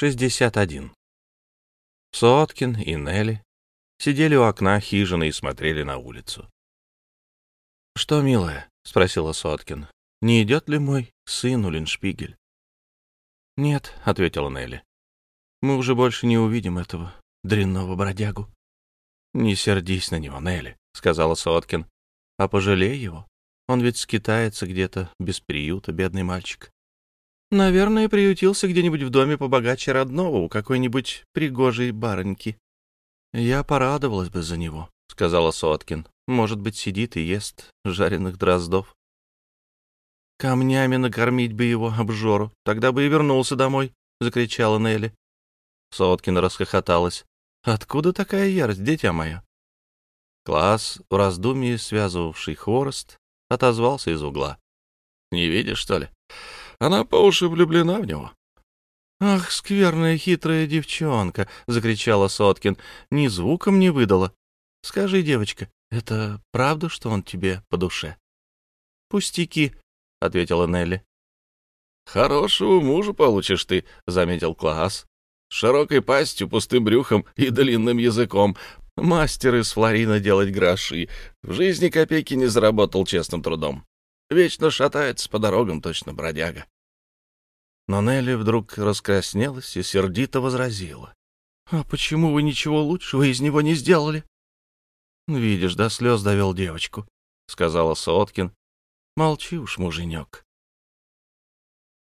61. Соткин и Нелли сидели у окна хижины и смотрели на улицу. «Что, милая?» — спросила Соткин. «Не идет ли мой сын Улиншпигель?» «Нет», — ответила Нелли. «Мы уже больше не увидим этого дрянного бродягу». «Не сердись на него, Нелли», — сказала Соткин. «А пожалей его. Он ведь скитается где-то без приюта, бедный мальчик. Наверное, приютился где-нибудь в доме побогаче родного, у какой-нибудь пригожей барыньки. Я порадовалась бы за него, — сказала Соткин. Может быть, сидит и ест жареных дроздов. Камнями накормить бы его обжору, тогда бы и вернулся домой, — закричала Нелли. Соткин расхохоталась. Откуда такая ярость, дитя мое? Класс, в раздумье связывавший хворост, отозвался из угла. — Не видишь, что ли? Она по уши влюблена в него. «Ах, скверная хитрая девчонка!» — закричала Соткин. «Ни звуком не выдала. Скажи, девочка, это правда, что он тебе по душе?» «Пустяки», — ответила Нелли. «Хорошего мужа получишь ты», — заметил Клаас. «С широкой пастью, пустым брюхом и длинным языком. Мастер из Флорина делать гроши. В жизни копейки не заработал честным трудом. Вечно шатается по дорогам, точно бродяга. Но Нелли вдруг раскраснелась и сердито возразила. — А почему вы ничего лучшего из него не сделали? — Видишь, до слез довел девочку, — сказала Соткин. — Молчи уж, муженек.